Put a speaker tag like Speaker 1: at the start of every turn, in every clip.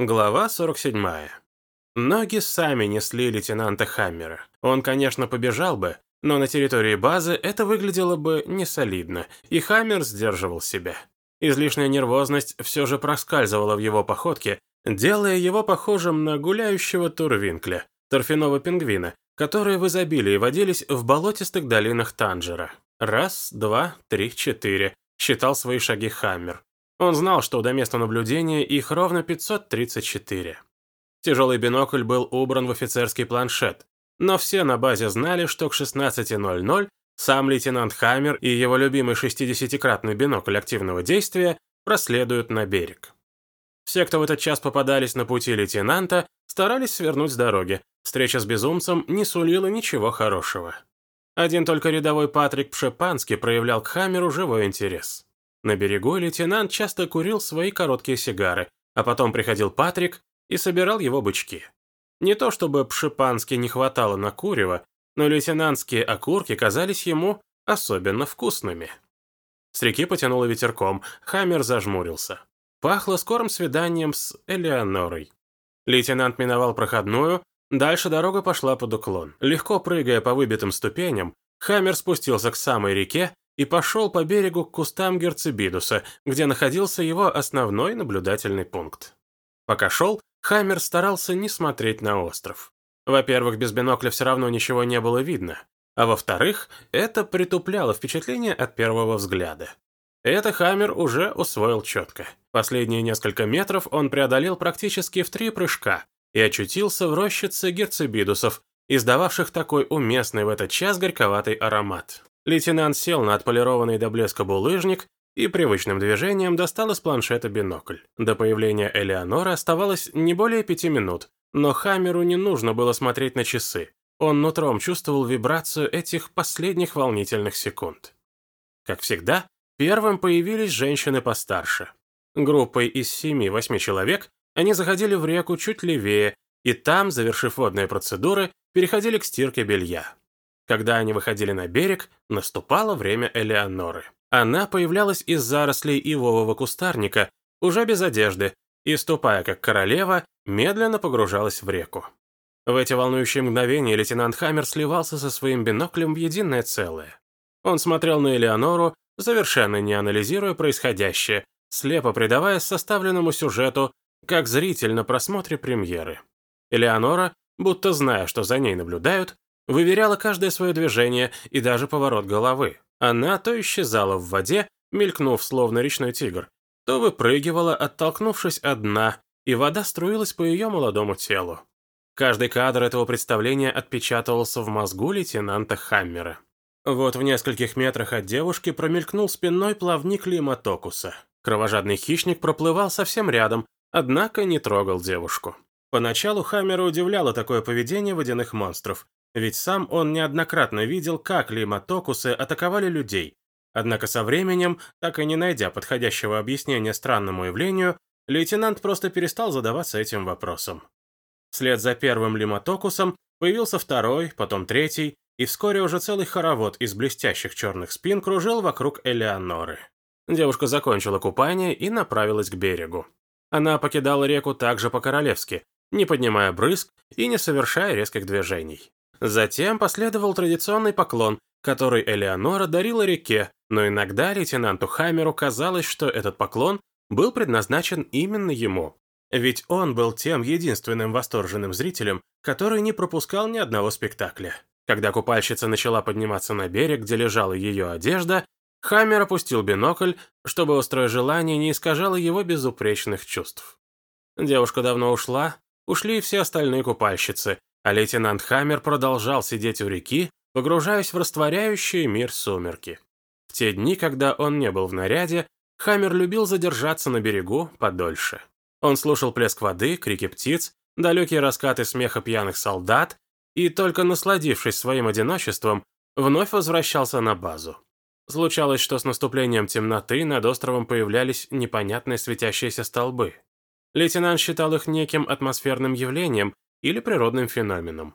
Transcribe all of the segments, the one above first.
Speaker 1: Глава 47. Ноги сами несли лейтенанта Хаммера. Он, конечно, побежал бы, но на территории базы это выглядело бы несолидно, и Хаммер сдерживал себя. Излишняя нервозность все же проскальзывала в его походке, делая его похожим на гуляющего Турвинкля, торфяного пингвина, которые в изобилии водились в болотистых долинах Танжера. Раз, два, три, четыре, считал свои шаги Хаммер. Он знал, что до места наблюдения их ровно 534. Тяжелый бинокль был убран в офицерский планшет, но все на базе знали, что к 16.00 сам лейтенант Хаммер и его любимый 60-кратный бинокль активного действия проследуют на берег. Все, кто в этот час попадались на пути лейтенанта, старались свернуть с дороги. Встреча с безумцем не сулила ничего хорошего. Один только рядовой Патрик Пшепанский проявлял к Хаммеру живой интерес. На берегу лейтенант часто курил свои короткие сигары, а потом приходил Патрик и собирал его бычки. Не то чтобы Пшипански не хватало на курево, но лейтенантские окурки казались ему особенно вкусными. С реки потянуло ветерком, Хаммер зажмурился. Пахло скорым свиданием с Элеонорой. Лейтенант миновал проходную, дальше дорога пошла под уклон. Легко прыгая по выбитым ступеням, Хаммер спустился к самой реке и пошел по берегу к кустам Герцебидуса, где находился его основной наблюдательный пункт. Пока шел, Хаммер старался не смотреть на остров. Во-первых, без бинокля все равно ничего не было видно, а во-вторых, это притупляло впечатление от первого взгляда. Это Хаммер уже усвоил четко. Последние несколько метров он преодолел практически в три прыжка и очутился в рощице герцебидусов, издававших такой уместный в этот час горьковатый аромат. Лейтенант сел на отполированный до блеска булыжник и привычным движением достал из планшета бинокль. До появления Элеоноры оставалось не более пяти минут, но Хаммеру не нужно было смотреть на часы. Он нутром чувствовал вибрацию этих последних волнительных секунд. Как всегда, первым появились женщины постарше. Группой из семи-восьми человек они заходили в реку чуть левее, и там, завершив водные процедуры, переходили к стирке белья. Когда они выходили на берег, наступало время Элеоноры. Она появлялась из зарослей ивового кустарника, уже без одежды, и, ступая как королева, медленно погружалась в реку. В эти волнующие мгновения лейтенант Хаммер сливался со своим биноклем в единое целое. Он смотрел на Элеонору, совершенно не анализируя происходящее, слепо предаваясь составленному сюжету, как зритель на просмотре премьеры. Элеонора, будто зная, что за ней наблюдают, выверяла каждое свое движение и даже поворот головы. Она то исчезала в воде, мелькнув словно речной тигр, то выпрыгивала, оттолкнувшись от дна, и вода струилась по ее молодому телу. Каждый кадр этого представления отпечатывался в мозгу лейтенанта Хаммера. Вот в нескольких метрах от девушки промелькнул спинной плавник Лиматокуса. Кровожадный хищник проплывал совсем рядом, однако не трогал девушку. Поначалу Хаммера удивляло такое поведение водяных монстров, ведь сам он неоднократно видел, как лиматокусы атаковали людей. Однако со временем, так и не найдя подходящего объяснения странному явлению, лейтенант просто перестал задаваться этим вопросом. Вслед за первым лиматокусом появился второй, потом третий, и вскоре уже целый хоровод из блестящих черных спин кружил вокруг Элеоноры. Девушка закончила купание и направилась к берегу. Она покидала реку также по-королевски, не поднимая брызг и не совершая резких движений. Затем последовал традиционный поклон, который Элеонора дарила реке, но иногда лейтенанту Хаммеру казалось, что этот поклон был предназначен именно ему. Ведь он был тем единственным восторженным зрителем, который не пропускал ни одного спектакля. Когда купальщица начала подниматься на берег, где лежала ее одежда, Хаммер опустил бинокль, чтобы острое желание не искажало его безупречных чувств. Девушка давно ушла, ушли и все остальные купальщицы, а лейтенант Хаммер продолжал сидеть у реки, погружаясь в растворяющий мир сумерки. В те дни, когда он не был в наряде, Хаммер любил задержаться на берегу подольше. Он слушал плеск воды, крики птиц, далекие раскаты смеха пьяных солдат и, только насладившись своим одиночеством, вновь возвращался на базу. Случалось, что с наступлением темноты над островом появлялись непонятные светящиеся столбы. Лейтенант считал их неким атмосферным явлением, или природным феноменом.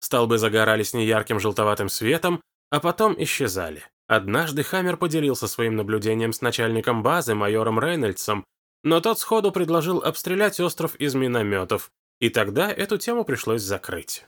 Speaker 1: Столбы загорались неярким желтоватым светом, а потом исчезали. Однажды Хаммер поделился своим наблюдением с начальником базы, майором Рейнольдсом, но тот сходу предложил обстрелять остров из минометов, и тогда эту тему пришлось закрыть.